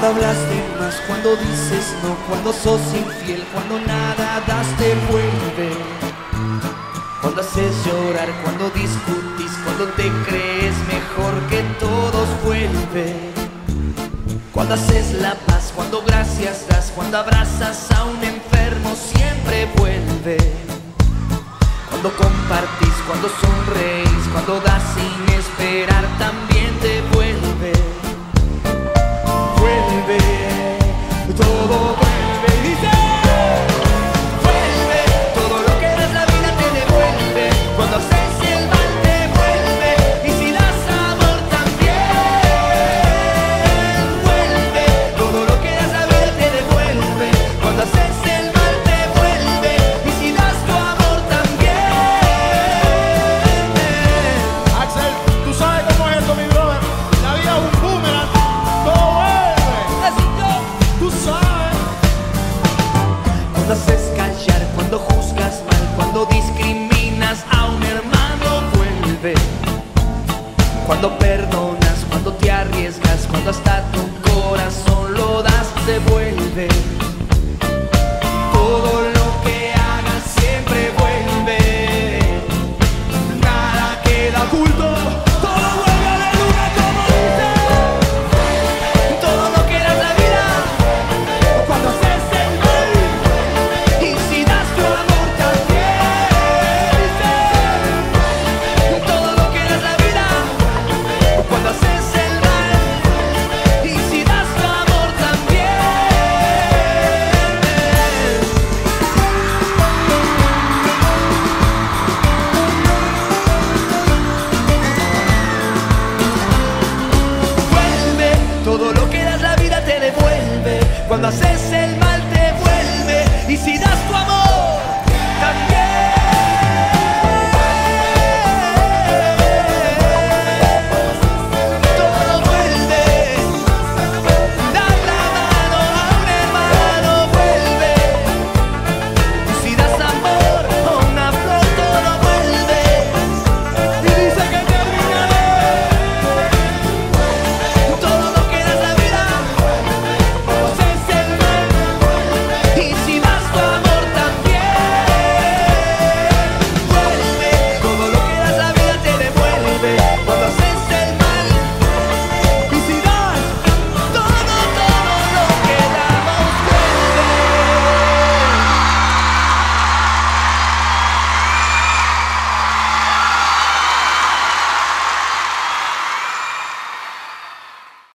Cuando hablas de más, cuando dices no, cuando sos infiel, cuando nada das te vuelve. Cuando haces llorar, cuando discutís, cuando te crees mejor que todos vuelve. Cuando haces la paz, cuando gracias das, cuando abrazas a un enfermo, siempre vuelve. Cuando compartís, cuando sonreís, cuando das sin esperar, también Cuando hasta tu corazón lo das, se vuelve todo Cuando haces